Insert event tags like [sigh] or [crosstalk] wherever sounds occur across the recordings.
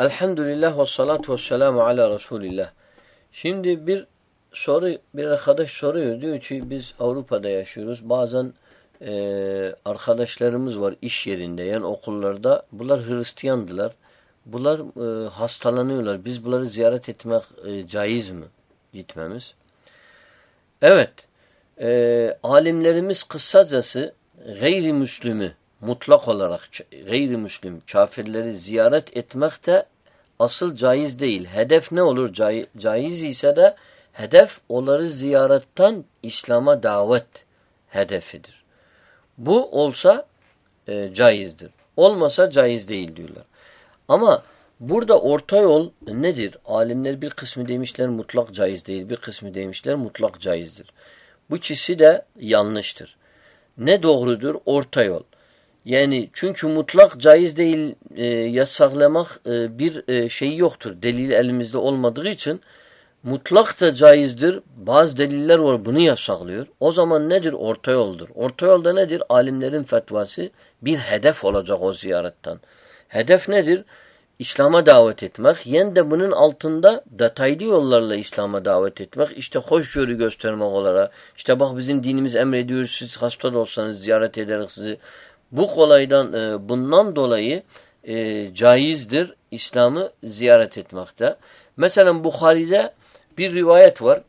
Elhamdülillah ve salatu ve selamu ala Resulillah. Şimdi bir soru, bir arkadaş soruyor. Diyor ki biz Avrupa'da yaşıyoruz. Bazen e, arkadaşlarımız var iş yerinde yani okullarda. Bunlar Hristiyandılar. Bunlar e, hastalanıyorlar. Biz bunları ziyaret etmek e, caiz mi? Gitmemiz. Evet. E, alimlerimiz kısacası gayrimüslimi mutlak olarak gayrimüslim kafirleri ziyaret etmek de asıl caiz değil. Hedef ne olur? Caiz, caiz ise de hedef onları ziyaretten İslam'a davet hedefidir. Bu olsa e, caizdir. Olmasa caiz değil diyorlar. Ama burada orta yol nedir? Alimler bir kısmı demişler mutlak caiz değil, bir kısmı demişler mutlak caizdir. Bu ikisi de yanlıştır. Ne doğrudur? Orta yol. Yani çünkü mutlak caiz değil e, yasaklamak e, bir e, şey yoktur. Delil elimizde olmadığı için mutlak da caizdir. Bazı deliller var bunu yasaklıyor. O zaman nedir? Orta yoldur. Orta yolda nedir? Alimlerin fetvası bir hedef olacak o ziyaretten. Hedef nedir? İslam'a davet etmek. Yen de bunun altında detaylı yollarla İslam'a davet etmek. İşte hoşgörü göstermek olarak. İşte bak bizim dinimiz emrediyor siz hasta da olsanız ziyaret ederek sizi bu kolaydan e, bundan dolayı e, caizdir İslam'ı ziyaret etmekte. Mesela Bukhari'de bir rivayet var.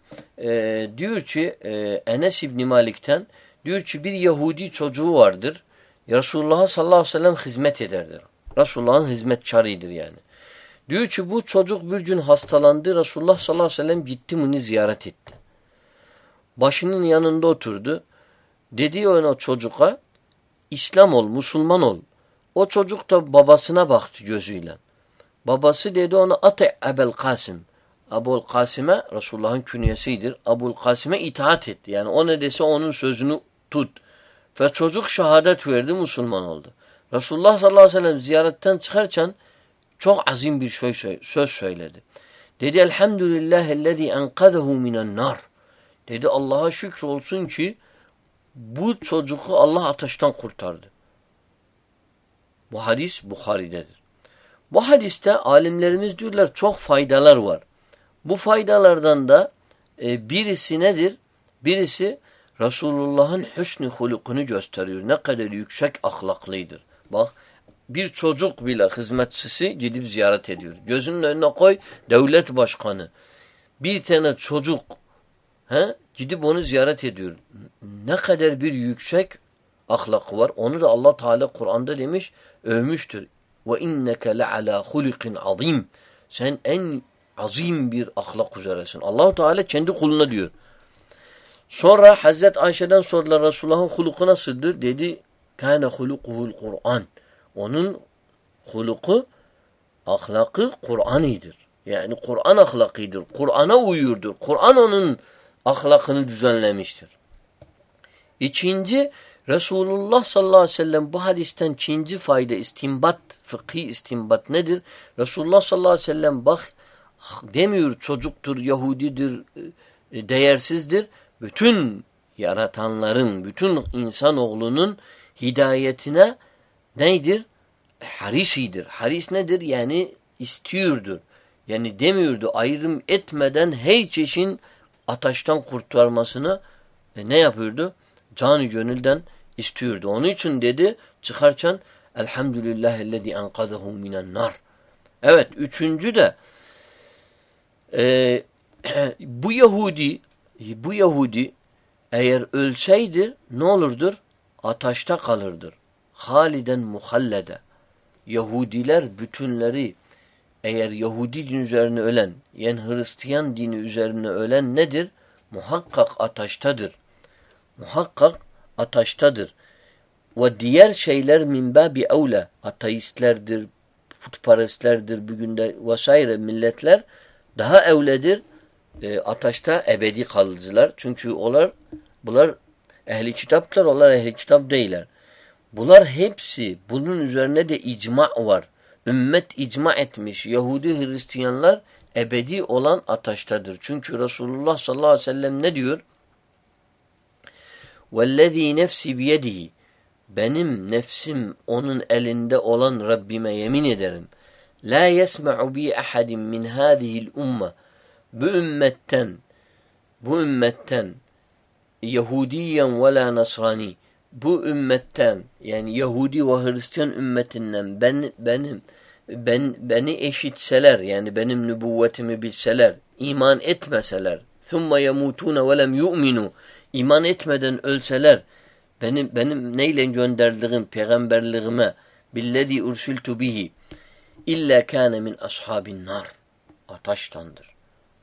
E, diyor ki e, Enes İbni Malik'ten diyor ki bir Yahudi çocuğu vardır. Resulullah sallallahu aleyhi ve sellem hizmet ederdir. Resulullah'ın hizmetçarıdır yani. Diyor ki bu çocuk bir gün hastalandı. Resulullah sallallahu aleyhi ve sellem gitti bunu ziyaret etti. Başının yanında oturdu. Dedi ona çocuğa İslam ol, Müslüman ol. O çocuk da babasına baktı gözüyle. Babası dedi ona ate Ebel Kasım. Abul Kasım'e Resulullah'ın künyesidir. Abul Kasım'e itaat etti. Yani o ne dese onun sözünü tut. Ve çocuk şehadet verdi, Müslüman oldu. Resulullah sallallahu aleyhi ve sellem ziyaretten çıkarken çok azim bir şey, söz söyledi. Dedi elhamdülillahellezî enkadahu minen nar. Dedi Allah'a şükür olsun ki bu çocuğu Allah ateşten kurtardı. Bu hadis Bukhari'dedir. Bu hadiste alimlerimiz diyorlar çok faydalar var. Bu faydalardan da e, birisi nedir? Birisi Resulullah'ın hüsnü hulukunu gösteriyor. Ne kadar yüksek ahlaklıydır. Bak bir çocuk bile hizmetçisi gidip ziyaret ediyor. Gözünün önüne koy devlet başkanı. Bir tane çocuk he, Gidip onu ziyaret ediyor. Ne kadar bir yüksek ahlak var. Onu da Allah Teala Kur'an'da demiş, övmüştür. Ve inneke le ala hulikin azim. Sen en azim bir ahlak üzeresin. Allah Teala kendi kuluna diyor. Sonra Hazret Ayşe'den sordular Resulullah'ın huluku nasıldır? Dedi, kâne hulukuhul Kur'an. Onun huluku, ahlakı Kur'anidir. Yani Kur'an ahlakidir. Kur'an'a uyurdur. Kur'an onun ahlakını düzenlemiştir. İkinci, Resulullah sallallahu aleyhi ve sellem bu hadisten ikinci fayda istimbat, fıkhi istimbat nedir? Resulullah sallallahu aleyhi ve sellem bak demiyor çocuktur, Yahudidir, e, değersizdir. Bütün yaratanların, bütün insanoğlunun hidayetine neydir? Harisidir. Haris nedir? Yani istiyordur. Yani demiyordu ayrım etmeden her çeşin ateşten kurtarmasını e, ne yapıyordu? Canı gönülden istiyordu. Onun için dedi çıkarken Elhamdülillahellezî enkadahu minen nar. Evet üçüncü de e, [clears throat] bu Yahudi bu Yahudi eğer ölseydi ne olurdur? Ateşte kalırdır. Haliden muhallede. Yahudiler bütünleri eğer Yahudi din üzerine ölen, yani Hristiyan dini üzerine ölen nedir? Muhakkak ataştadır. Muhakkak ataştadır. Ve diğer şeyler min babi evle, ateistlerdir, putperestlerdir, bugün de vesaire milletler daha evledir. E, ataşta ebedi kalıcılar. Çünkü onlar, bunlar ehli kitaplar, onlar ehli kitap değiller. Bunlar hepsi, bunun üzerine de icma var. Ümmet icma etmiş. Yahudi Hristiyanlar ebedi olan ataştadır. Çünkü Resulullah sallallahu aleyhi ve sellem ne diyor? وَالَّذ۪ي nefsi biyedihi Benim nefsim onun elinde olan Rabbime yemin ederim. La yesma'u bi ahadin min hadihi'l umma bu ümmetten bu ümmetten Yahudiyen ve la Nasrani bu ümmetten yani Yahudi ve Hristiyan ümmetinden ben benim ben beni eşitseler yani benim nübüvvetimi bilseler iman etmeseler yamutuna ve lem yu'minu iman etmeden ölseler benim benim neyle gönderdiğim peygamberliğime billezî ursiltu bihi illa kâne min ashabin nar ataştandır.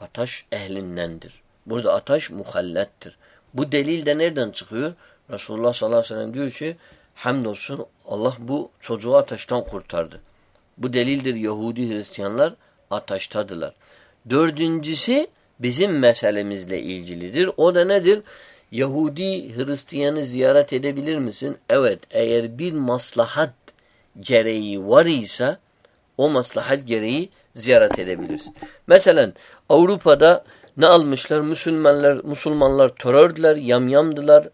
Ataş ehlindendir. Burada ataş muhallettir. Bu delil de nereden çıkıyor? Resulullah sallallahu aleyhi ve sellem diyor ki hamdolsun Allah bu çocuğu ateşten kurtardı. Bu delildir Yahudi Hristiyanlar ateştadılar. Dördüncüsü bizim meselemizle ilgilidir. O da nedir? Yahudi Hristiyanı ziyaret edebilir misin? Evet eğer bir maslahat gereği var ise o maslahat gereği ziyaret edebilirsin. Mesela Avrupa'da ne almışlar? Müslümanlar Müslümanlar terördüler, yamyamdılar,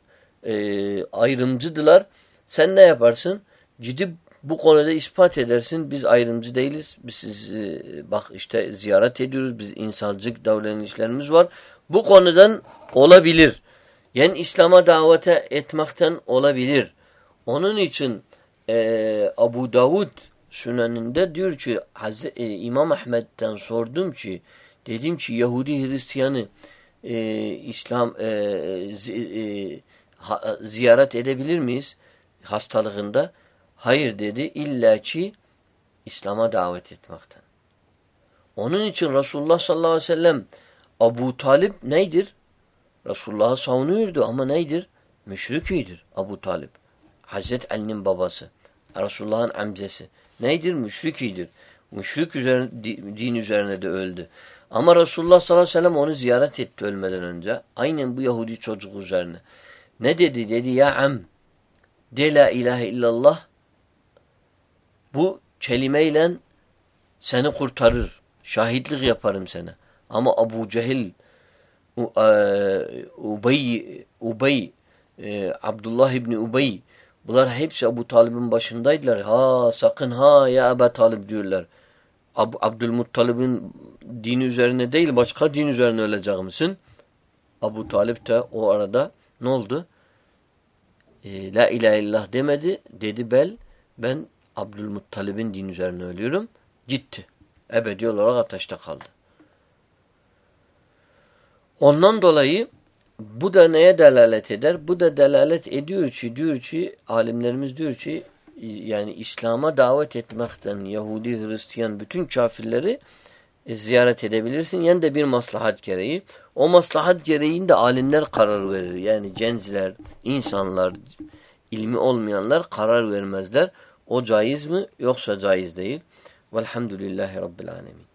e, ayrımcıdılar. Sen ne yaparsın? Gidip bu konuda ispat edersin. Biz ayrımcı değiliz. Biz sizi, bak işte ziyaret ediyoruz. Biz insancık davranışlarımız var. Bu konudan olabilir. Yani İslam'a davete etmekten olabilir. Onun için e, Abu Davud Süneninde diyor ki Haz e, İmam Ahmet'ten sordum ki dedim ki Yahudi Hristiyanı e, İslam e, e, ha, ziyaret edebilir miyiz hastalığında? Hayır dedi. İlla ki İslam'a davet etmekten. Onun için Resulullah sallallahu aleyhi ve sellem Abu Talip neydir? Resulullah'ı savunuyordu ama neydir? Müşrikiydir Abu Talip. Hazret Ali'nin babası. Resulullah'ın amcası. Neydir? Müşrikidir. Müşrik üzerine, din üzerine de öldü. Ama Resulullah sallallahu aleyhi ve sellem onu ziyaret etti ölmeden önce. Aynen bu Yahudi çocuk üzerine. Ne dedi? Dedi ya am de la ilahe illallah bu kelimeyle seni kurtarır. Şahitlik yaparım sana. Ama Abu Cehil e, Ubey Ubey e, Abdullah İbni Ubey Bunlar hepsi Abu Talib'in başındaydılar. Ha sakın ha ya Ebu Talib diyorlar. Ab Abdülmuttalib'in dini üzerine değil başka din üzerine ölecek misin? Abu Talib de o arada ne oldu? E, La ilahe illallah demedi. Dedi bel ben Abdülmuttalib'in din üzerine ölüyorum. Gitti. Ebedi olarak ateşte kaldı. Ondan dolayı bu da neye delalet eder? Bu da delalet ediyor ki, diyor ki, alimlerimiz diyor ki, yani İslam'a davet etmekten Yahudi, Hristiyan, bütün kafirleri e, ziyaret edebilirsin. Yani de bir maslahat gereği. O maslahat gereğinde alimler karar verir. Yani cenzler, insanlar, ilmi olmayanlar karar vermezler. O caiz mi yoksa caiz değil. Velhamdülillahi Rabbil Alemin.